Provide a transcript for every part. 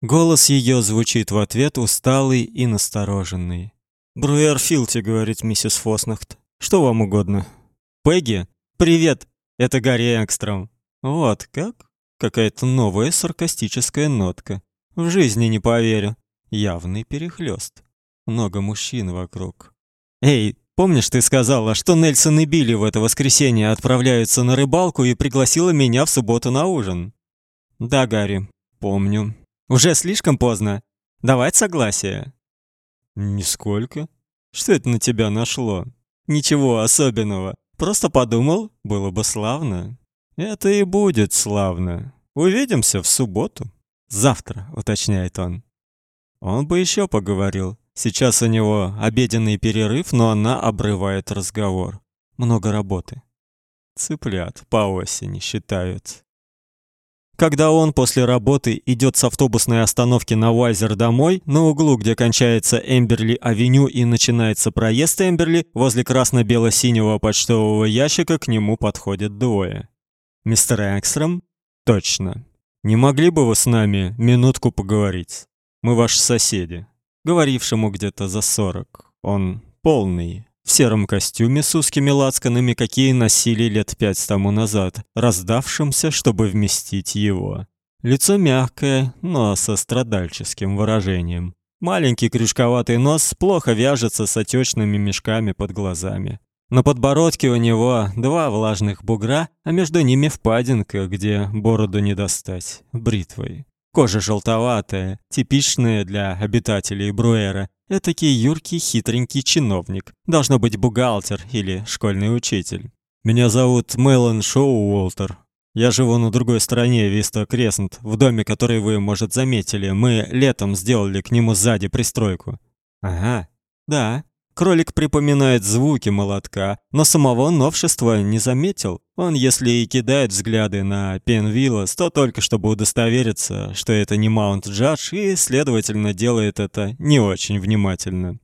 Голос ее звучит в ответ усталый и настороженный. «Бруэр Филти», — говорит миссис Фоснахт. «Что вам угодно?» «Пегги? Привет! Это Гарри Экстром». «Вот как?» Какая-то новая саркастическая нотка. В жизни не поверю. Явный перехлёст. Много мужчин вокруг. «Эй, помнишь, ты сказала, что Нельсон и Билли в это воскресенье отправляются на рыбалку и пригласила меня в субботу на ужин?» «Да, Гарри, помню. Уже слишком поздно. Давать согласие?» «Нисколько. Что это на тебя нашло?» «Ничего особенного. Просто подумал, было бы славно». «Это и будет славно. Увидимся в субботу». «Завтра», — уточняет он. Он бы еще поговорил. Сейчас у него обеденный перерыв, но она обрывает разговор. Много работы. Цыплят по осени считают. Когда он после работы идет с автобусной остановки на Уайзер домой, на углу, где кончается Эмберли-авеню и начинается проезд Эмберли, возле красно-бело-синего почтового ящика к нему подходят двое. Мистер Экстрем? Точно. Не могли бы вы с нами минутку поговорить? Мы ваши соседи. Говорившему где-то за сорок. Он полный, в сером костюме с узкими лацканами, какие носили лет пять тому назад, раздавшимся, чтобы вместить его. Лицо мягкое, но со страдальческим выражением. Маленький крючковатый нос плохо вяжется с отечными мешками под глазами. На подбородке у него два влажных бугра, а между ними впадинка, где бороду не достать бритвой. Кожа желтоватая, типичная для обитателей Бруэра, Этакий юркий, хитренький чиновник. Должно быть бухгалтер или школьный учитель. Меня зовут Мэлон Шоуолтер. Я живу на другой стороне Виста Кресент, в доме, который вы, может, заметили. Мы летом сделали к нему сзади пристройку. Ага. Да, Кролик припоминает звуки молотка, но самого новшества не заметил. Он, если и кидает взгляды на Пенвиллас, то только чтобы удостовериться, что это не Маунт Джадж, и, следовательно, делает это не очень внимательно.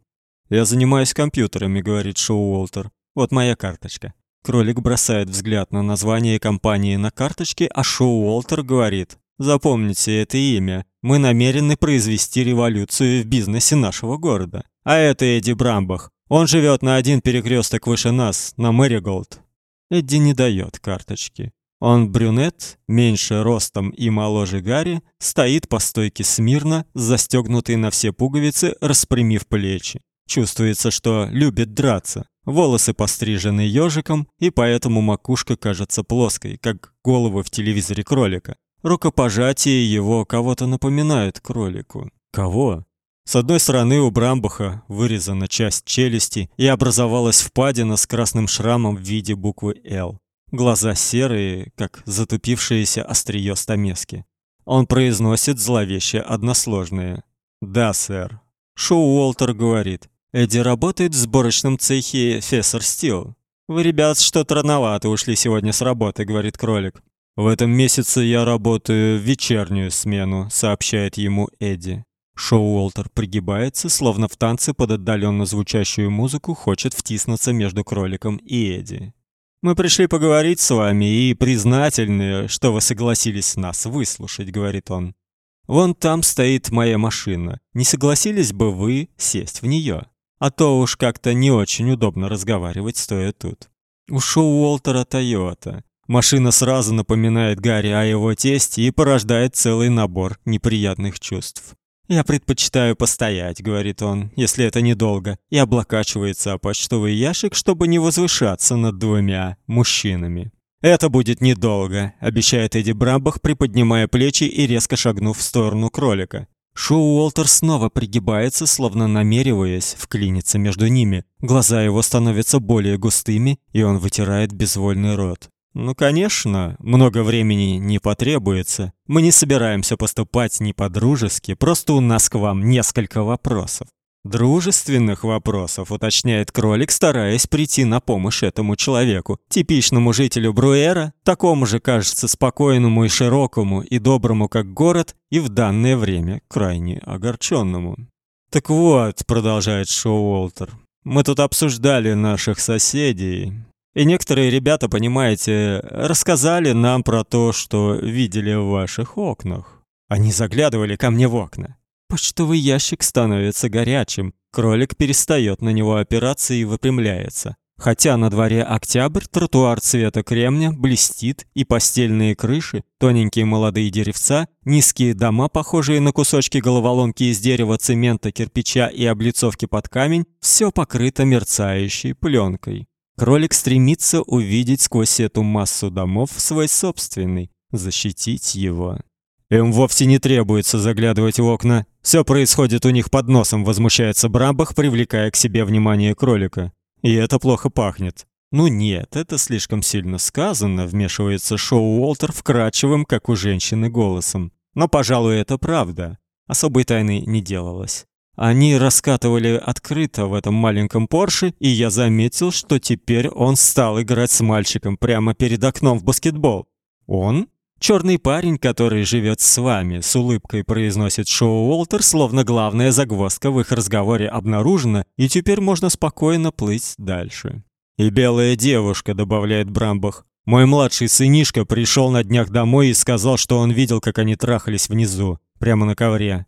«Я занимаюсь компьютерами», — говорит Шоу Уолтер. «Вот моя карточка». Кролик бросает взгляд на название компании на карточке, а Шоу Уолтер говорит. «Запомните это имя. Мы намерены произвести революцию в бизнесе нашего города». А это Эдди Брамбах. Он живет на один перекресток выше нас, на Мэриголд. Эдди не дает карточки. Он брюнет, меньше ростом и моложе Гарри, стоит по стойке смирно, застегнутый на все пуговицы, распрямив плечи. Чувствуется, что любит драться. Волосы пострижены ежиком, и поэтому макушка кажется плоской, как голова в телевизоре кролика. Рукопожатие его кого-то напоминает кролику. Кого? С одной стороны у Брамбаха вырезана часть челюсти и образовалась впадина с красным шрамом в виде буквы «Л». Глаза серые, как затупившееся острие стамески. Он произносит зловеще односложное. «Да, сэр». Шоу Уолтер говорит. «Эдди работает в сборочном цехе Фессер Стил». «Вы, ребят, что-то рановато ушли сегодня с работы», — говорит кролик. «В этом месяце я работаю в вечернюю смену», — сообщает ему Эдди. Шоу Уолтер пригибается, словно в танце под отдаленно звучащую музыку хочет втиснуться между кроликом и Эдди. Мы пришли поговорить с вами и признательны, что вы согласились нас выслушать, говорит он. Вон там стоит моя машина. Не согласились бы вы сесть в нее? А то уж как-то не очень удобно разговаривать стоя тут. У Шоу Уолтера Тойота. Машина сразу напоминает Гарри о его тесте и порождает целый набор неприятных чувств. «Я предпочитаю постоять», — говорит он, — «если это недолго», и облокачивается о почтовый ящик, чтобы не возвышаться над двумя мужчинами. «Это будет недолго», — обещает Эдди Брамбах, приподнимая плечи и резко шагнув в сторону кролика. Шоу Уолтер снова пригибается, словно намереваясь вклиниться между ними. Глаза его становятся более густыми, и он вытирает безвольный рот. Ну, конечно, много времени не потребуется. Мы не собираемся поступать не по-дружески, просто у нас к вам несколько вопросов. Дружественных вопросов, уточняет кролик, стараясь прийти на помощь этому человеку, типичному жителю Бруэра, такому же, кажется, спокойному и широкому и доброму, как город, и в данное время крайне огорченному. Так вот, продолжает Шоу Уолтер. Мы тут обсуждали наших соседей. И некоторые ребята, понимаете, рассказали нам про то, что видели в ваших окнах. Они заглядывали ко мне в окна. Почтовый ящик становится горячим. Кролик перестает на него опираться и выпрямляется. Хотя на дворе октябрь, тротуар цвета кремня блестит, и постельные крыши, тоненькие молодые деревца, низкие дома, похожие на кусочки головоломки из дерева, цемента, кирпича и облицовки под камень, все покрыто мерцающей пленкой. Кролик стремится увидеть сквозь эту массу домов свой собственный, защитить его. Им вовсе не требуется заглядывать в окна. Все происходит у них под носом, возмущается Брамбах, привлекая к себе внимание кролика. И это плохо пахнет. Ну нет, это слишком сильно сказано, вмешивается Шоу Уолтер вкрадчивым, как у женщины, голосом. Но, пожалуй, это правда. Особой тайны не делалось. Они раскатывали открыто в этом маленьком Порше, и я заметил, что теперь он стал играть с мальчиком прямо перед окном в баскетбол. Он? Черный парень, который живет с вами, с улыбкой произносит Шоу Уолтер, словно главная загвоздка в их разговоре обнаружена, и теперь можно спокойно плыть дальше. И белая девушка, добавляет Брамбах. Мой младший сынишка пришел на днях домой и сказал, что он видел, как они трахались внизу, прямо на ковре.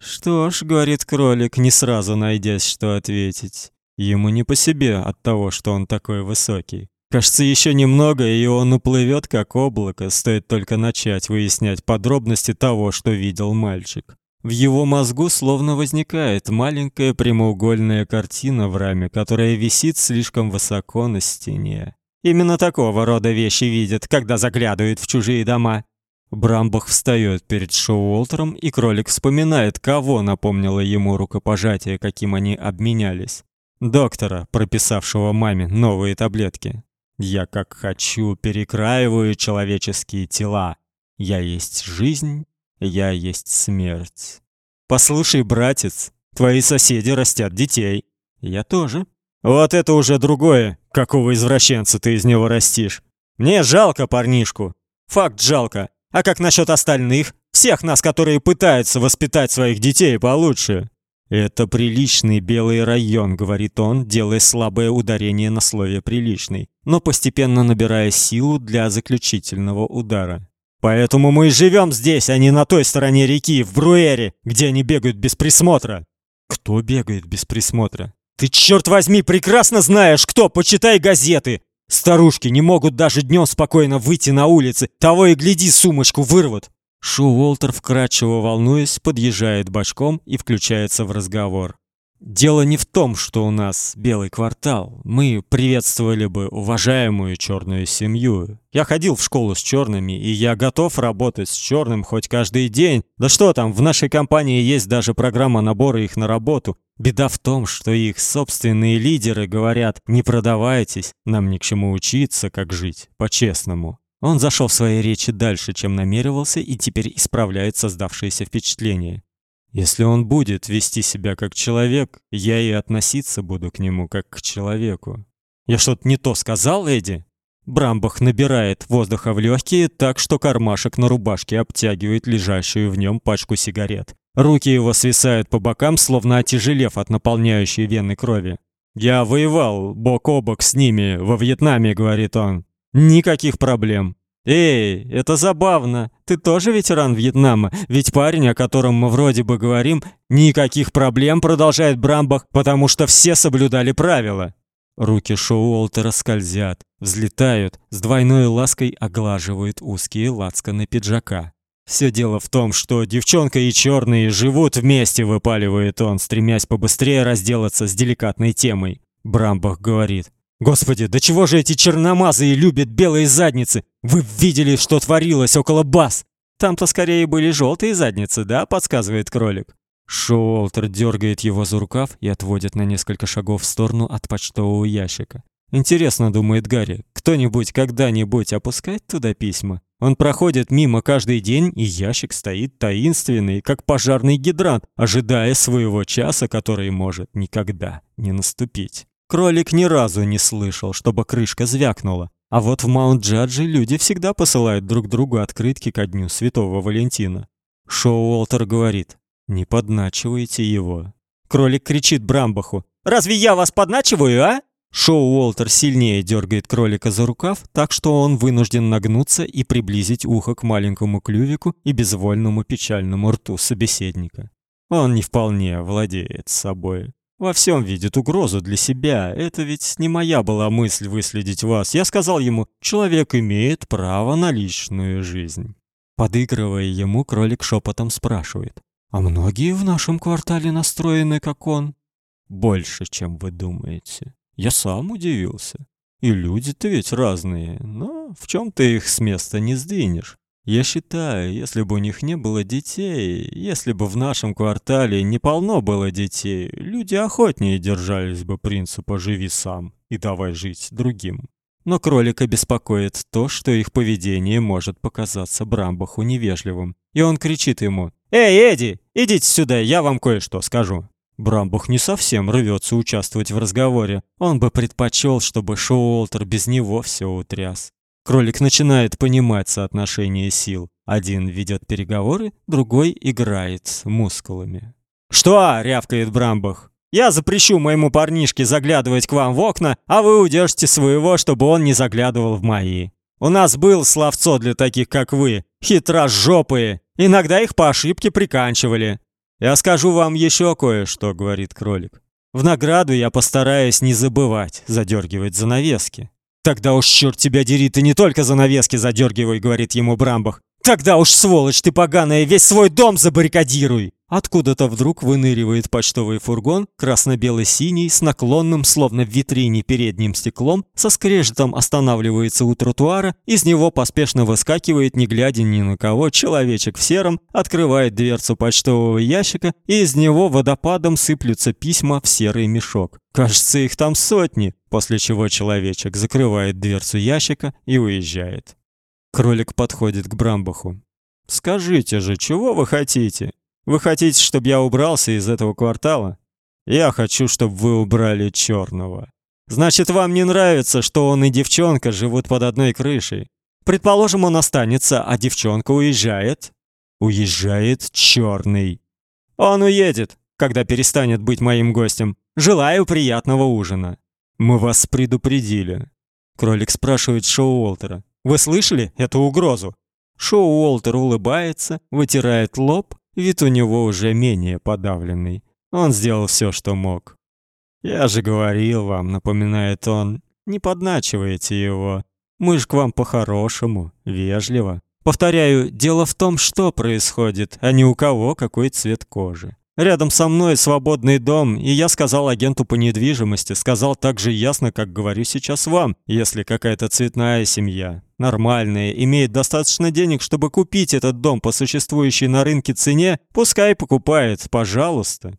Что ж, говорит кролик, не сразу найдясь, что ответить. Ему не по себе от того, что он такой высокий. Кажется, еще немного, и он уплывет как облако, стоит только начать выяснять подробности того, что видел мальчик. В его мозгу словно возникает маленькая прямоугольная картина в раме, которая висит слишком высоко на стене. Именно такого рода вещи видят, когда заглядывают в чужие дома. Брамбах встает перед Шоуолтером, и кролик вспоминает, кого напомнило ему рукопожатие, каким они обменялись. Доктора, прописавшего маме новые таблетки. Я как хочу перекраиваю человеческие тела. Я есть жизнь, я есть смерть. Послушай, братец, твои соседи растят детей. Я тоже. Вот это уже другое. Какого извращенца ты из него растишь? Мне жалко парнишку. Факт жалко. А как насчет остальных? Всех нас, которые пытаются воспитать своих детей получше. Это приличный белый район, говорит он, делая слабое ударение на слове приличный, но постепенно набирая силу для заключительного удара. Поэтому мы и живем здесь, а не на той стороне реки, в Бруэре, где они бегают без присмотра. Кто бегает без присмотра? Ты черт возьми прекрасно знаешь, кто, почитай газеты. Старушки не могут даже днем спокойно выйти на улицы, того и гляди, сумочку вырвут. Шу Уолтер, вкрадчиво волнуясь, подъезжает бочком и включается в разговор. Дело не в том, что у нас белый квартал. Мы приветствовали бы уважаемую черную семью. Я ходил в школу с черными, и я готов работать с черным хоть каждый день. Да что там, в нашей компании есть даже программа набора их на работу. Беда в том, что их собственные лидеры говорят: "Не продавайтесь, нам ни к чему учиться, как жить по-честному". Он зашел в своей речи дальше, чем намеревался, и теперь исправляет создавшееся впечатление. Если он будет вести себя как человек, я и относиться буду к нему как к человеку. Я что-то не то сказал, Эдди? Брамбах набирает воздуха в легкие так, что кармашек на рубашке обтягивает лежащую в нем пачку сигарет. Руки его свисают по бокам, словно отяжелев от наполняющей вены крови. Я воевал бок о бок с ними во Вьетнаме, говорит он. Никаких проблем. Эй, это забавно. Ты тоже ветеран Вьетнама? Ведь парень, о котором мы вроде бы говорим, никаких проблем, продолжает Брамбах, потому что все соблюдали правила. Руки Шоуолтера скользят, взлетают, с двойной лаской оглаживают узкие лацканы пиджака. Все дело в том, что девчонка и черные живут вместе, выпаливает он, стремясь побыстрее разделаться с деликатной темой. Брамбах говорит: Господи, до чего же эти черномазые любят белые задницы? Вы видели, что творилось около баз? Там-то скорее были желтые задницы, да, подсказывает кролик. Шолтер дергает его за рукав и отводит на несколько шагов в сторону от почтового ящика. Интересно, думает Гарри, кто-нибудь когда-нибудь опускает туда письма? Он проходит мимо каждый день, и ящик стоит таинственный, как пожарный гидрант, ожидая своего часа, который может никогда не наступить. Кролик ни разу не слышал, чтобы крышка звякнула. А вот в Маунт-Джадже люди всегда посылают друг другу открытки ко дню Святого Валентина. Шоу Уолтер говорит: "Не подначивайте его". Кролик кричит Брамбаху: "Разве я вас подначиваю, а? Шоу Уолтер сильнее дергает кролика за рукав, так что он вынужден нагнуться и приблизить ухо к маленькому клювику и безвольному печальному рту собеседника. Он не вполне владеет собой. Во всем видит угрозу для себя. Это ведь не моя была мысль выследить вас. Я сказал ему: "Человек имеет право на личную жизнь". Подыгрывая ему, кролик шепотом спрашивает: "А многие в нашем квартале настроены как он?" "Больше, чем вы думаете". Я сам удивился. И люди-то ведь разные, но в чем ты их с места не сдвинешь. Я считаю, если бы у них не было детей, если бы в нашем квартале не полно было детей, люди охотнее держались бы принципа «живи сам» и «давай жить другим». Но кролика беспокоит то, что их поведение может показаться Брамбаху невежливым. И он кричит ему «Эй, Эдди, идите сюда, я вам кое-что скажу». Брамбух не совсем рвется участвовать в разговоре. Он бы предпочел, чтобы Шоуолтер без него все утряс. Кролик начинает понимать соотношение сил. Один ведет переговоры, другой играет мускулами. «Что?» — рявкает Брамбух. «Я запрещу моему парнишке заглядывать к вам в окна, а вы удержите своего, чтобы он не заглядывал в мои. У нас был словцо для таких, как вы, хитрожопые. Иногда их по ошибке приканчивали. «Я скажу вам еще кое-что», — говорит кролик. «В награду я постараюсь не забывать задергивать занавески». «Тогда уж, черт тебя дери, ты не только занавески задергивай», — говорит ему Брамбах. «Тогда уж, сволочь ты поганая, весь свой дом забаррикадируй!» Откуда-то вдруг выныривает почтовый фургон, красно-бело-синий, с наклонным, словно в витрине, передним стеклом, со скрежетом останавливается у тротуара, из него поспешно выскакивает, не глядя ни на кого, человечек в сером, открывает дверцу почтового ящика, и из него водопадом сыплются письма в серый мешок. Кажется, их там сотни, после чего человечек закрывает дверцу ящика и уезжает. Кролик подходит к Брамбаху. «Скажите же, чего вы хотите?» Вы хотите, чтобы я убрался из этого квартала? Я хочу, чтобы вы убрали черного. Значит, вам не нравится, что он и девчонка живут под одной крышей. Предположим, он останется, а девчонка уезжает. Уезжает черный. Он уедет, когда перестанет быть моим гостем. Желаю приятного ужина. Мы вас предупредили. Кролик спрашивает Шоу Уолтера. Вы слышали эту угрозу? Шоу Уолтер улыбается, вытирает лоб Вид у него уже менее подавленный. Он сделал все, что мог. «Я же говорил вам», — напоминает он, — «не подначивайте его. Мы ж к вам по-хорошему, вежливо. Повторяю, дело в том, что происходит, а не у кого какой цвет кожи. Рядом со мной свободный дом, и я сказал агенту по недвижимости, сказал так же ясно, как говорю сейчас вам, если какая-то цветная семья, нормальная, имеет достаточно денег, чтобы купить этот дом по существующей на рынке цене, пускай покупает, пожалуйста.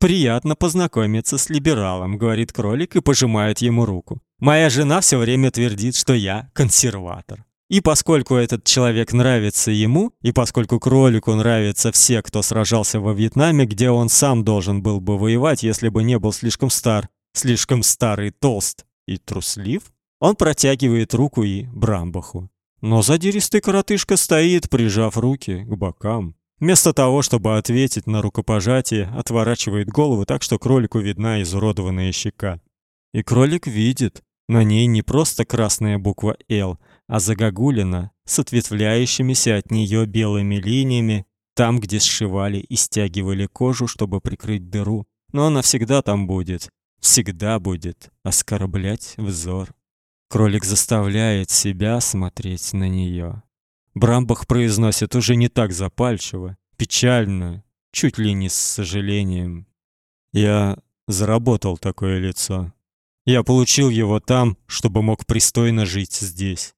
Приятно познакомиться с либералом, говорит кролик и пожимает ему руку. Моя жена все время твердит, что я консерватор. И поскольку этот человек нравится ему, и поскольку кролику нравятся все, кто сражался во Вьетнаме, где он сам должен был бы воевать, если бы не был слишком стар, слишком старый, толст и труслив, он протягивает руку и Брамбаху. Но задиристый коротышка стоит, прижав руки к бокам. Вместо того, чтобы ответить на рукопожатие, отворачивает голову так, что кролику видна изуродованная щека. И кролик видит, на ней не просто красная буква «Л», а загогулина с ответвляющимися от нее белыми линиями, там, где сшивали и стягивали кожу, чтобы прикрыть дыру. Но она всегда там будет, всегда будет оскорблять взор. Кролик заставляет себя смотреть на нее. Брамбах произносит уже не так запальчиво, печально, чуть ли не с сожалением. Я заработал такое лицо. Я получил его там, чтобы мог пристойно жить здесь.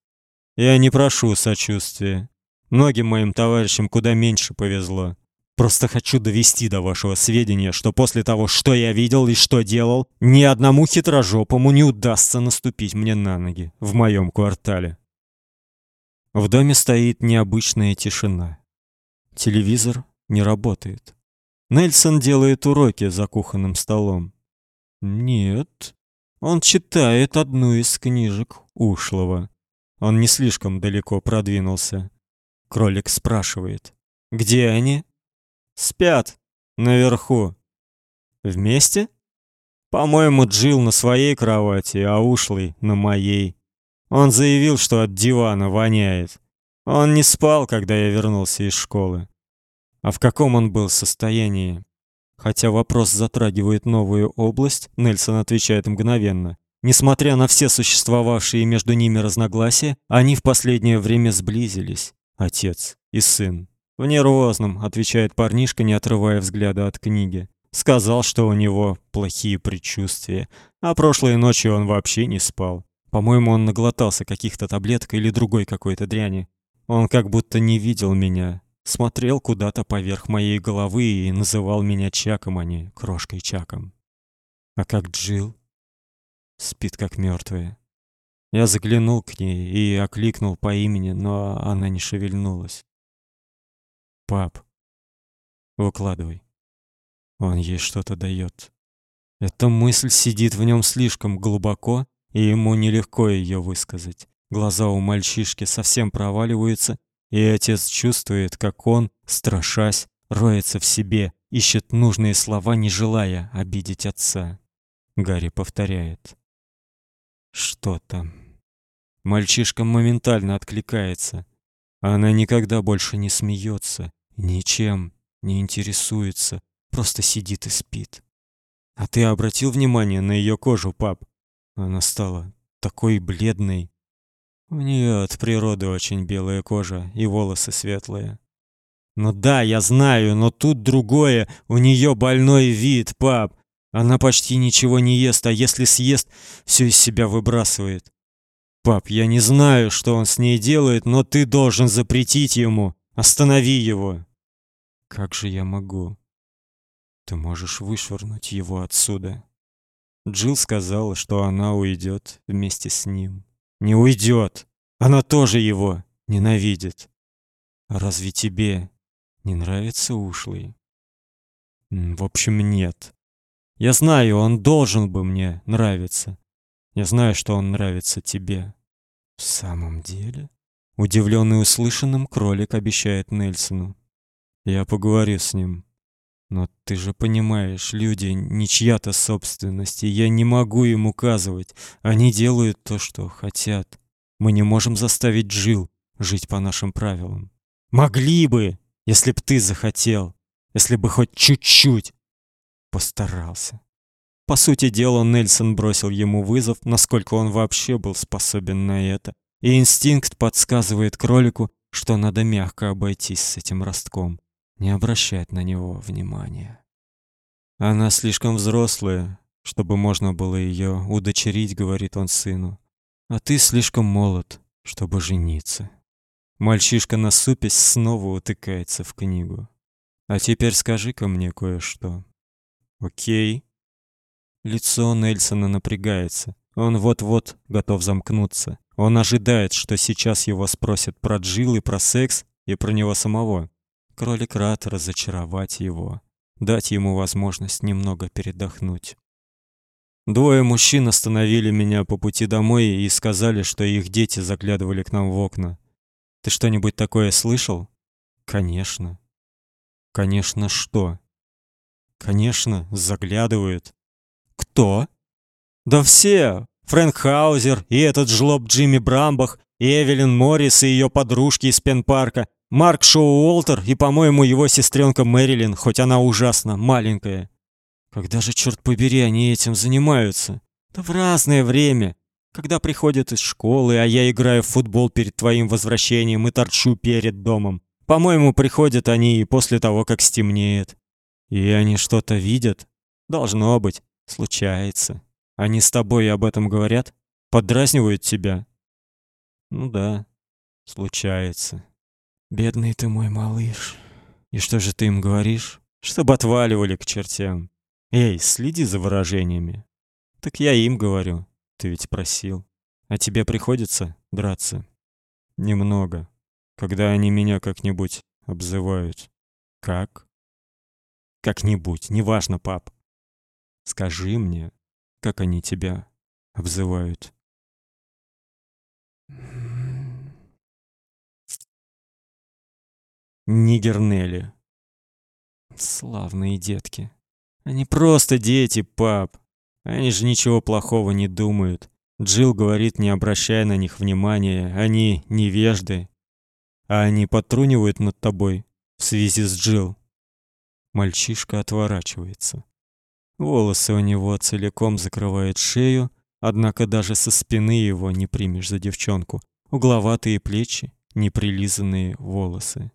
Я не прошу сочувствия. Многим моим товарищам куда меньше повезло. Просто хочу довести до вашего сведения, что после того, что я видел и что делал, ни одному хитрожопому не удастся наступить мне на ноги в моем квартале. В доме стоит необычная тишина. Телевизор не работает. Нельсон делает уроки за кухонным столом. Нет, он читает одну из книжек ушлого. Он не слишком далеко продвинулся. Кролик спрашивает: "Где они?" "Спят наверху". "Вместе?" По-моему, Джил на своей кровати, а ушлый на моей. Он заявил, что от дивана воняет. Он не спал, когда я вернулся из школы. А в каком он был состоянии? Хотя вопрос затрагивает новую область, Нельсон отвечает мгновенно. Несмотря на все существовавшие между ними разногласия, они в последнее время сблизились, отец и сын. В нервозном, отвечает парнишка, не отрывая взгляда от книги. Сказал, что у него плохие предчувствия, а прошлой ночью он вообще не спал. По-моему, он наглотался каких-то таблеток или другой какой-то дряни. Он как будто не видел меня, смотрел куда-то поверх моей головы и называл меня Чаком, а не крошкой Чаком. А как Джил? Спит как мертвая. Я заглянул к ней и окликнул по имени, но она не шевельнулась. Пап, выкладывай. Он ей что-то дает. Эта мысль сидит в нем слишком глубоко, и ему нелегко ее высказать. Глаза у мальчишки совсем проваливаются, и отец чувствует, как он, страшась, роется в себе, ищет нужные слова, не желая обидеть отца. Гарри повторяет: "Что там?" Мальчишка моментально откликается. Она никогда больше не смеется, ничем не интересуется, просто сидит и спит. А ты обратил внимание на ее кожу, пап? Она стала такой бледной. У нее от природы очень белая кожа и волосы светлые. Ну да, я знаю, но тут другое. У нее больной вид, пап. Она почти ничего не ест, а если съест, все из себя выбрасывает. Пап, я не знаю, что он с ней делает, но ты должен запретить ему. Останови его. Как же я могу? Ты можешь вышвырнуть его отсюда. Джилл сказала, что она уйдет вместе с ним. Не уйдет. Она тоже его ненавидит. Разве тебе не нравится ушлый? В общем, нет. Я знаю, он должен бы мне нравиться. Я знаю, что он нравится тебе. В самом деле? Удивленный услышанным, кролик обещает Нельсону. Я поговорю с ним. Но ты же понимаешь, люди не чья-то собственность, и я не могу им указывать. Они делают то, что хотят. Мы не можем заставить Джил жить по нашим правилам. Могли бы, если б ты захотел, если бы хоть чуть-чуть постарался. По сути дела, Нельсон бросил ему вызов, насколько он вообще был способен на это. И инстинкт подсказывает кролику, что надо мягко обойтись с этим ростком не обращать на него внимания. Она слишком взрослая, чтобы можно было ее удочерить, говорит он сыну. А ты слишком молод, чтобы жениться. Мальчишка насупясь снова утыкается в книгу. А теперь скажи-ка мне кое-что. О'кей. Лицо Нельсона напрягается. Он вот-вот готов замкнуться. Он ожидает, что сейчас его спросят про Джил и про секс, и про него самого. Кролик рад разочаровать его, дать ему возможность немного передохнуть. Двое мужчин остановили меня по пути домой и сказали, что их дети заглядывали к нам в окна. Ты что-нибудь такое слышал? Конечно. Конечно, что? Конечно, заглядывают. Кто? Да все. Фрэнк Хаузер и этот жлоб Джимми Брамбах, и Эвелин Моррис и ее подружки из Пенпарка, Марк Шоу Уолтер и, по-моему, его сестренка Мэрилин, хоть она ужасно маленькая. Когда же, черт побери, они этим занимаются? Да в разное время. Когда приходят из школы, а я играю в футбол перед твоим возвращением и торчу перед домом. По-моему, приходят они и после того, как стемнеет. И они что-то видят? Должно быть. Случается. Они с тобой об этом говорят? Подразнивают тебя? Ну да, случается. Бедный ты мой малыш. И что же ты им говоришь? Чтобы отваливали к чертям. Эй, следи за выражениями. Так я им говорю. Ты ведь просил. А тебе приходится драться? Немного. Когда они меня как-нибудь обзывают. Как? Как-нибудь, неважно, пап. Скажи мне, как они тебя обзывают. Нигернели. Славные детки. Они просто дети, пап. Они же ничего плохого не думают. Джилл говорит, не обращай на них внимания, они невежды. А они потрунивают над тобой в связи с Джилл. Мальчишка отворачивается. Волосы у него целиком закрывают шею, однако даже со спины его не примешь за девчонку. Угловатые плечи, неприлизанные волосы.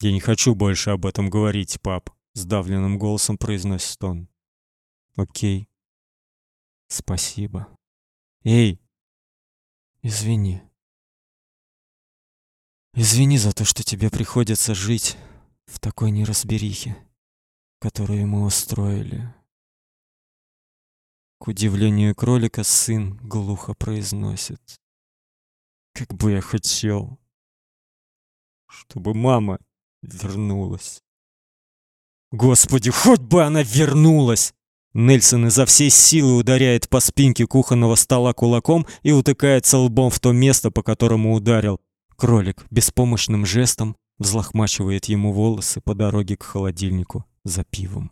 Я не хочу больше об этом говорить, пап, сдавленным голосом произносит он. О'кей. Спасибо. Эй. Извини. Извини за то, что тебе приходится жить в такой неразберихе, которую мы устроили. К удивлению кролика сын глухо произносит: "Как бы я хотел, чтобы мама вернулась". Господи, хоть бы она вернулась. Нельсон изо всей силы ударяет по спинке кухонного стола кулаком и утыкается лбом в то место, по которому ударил. Кролик беспомощным жестом взлохмачивает ему волосы по дороге к холодильнику за пивом.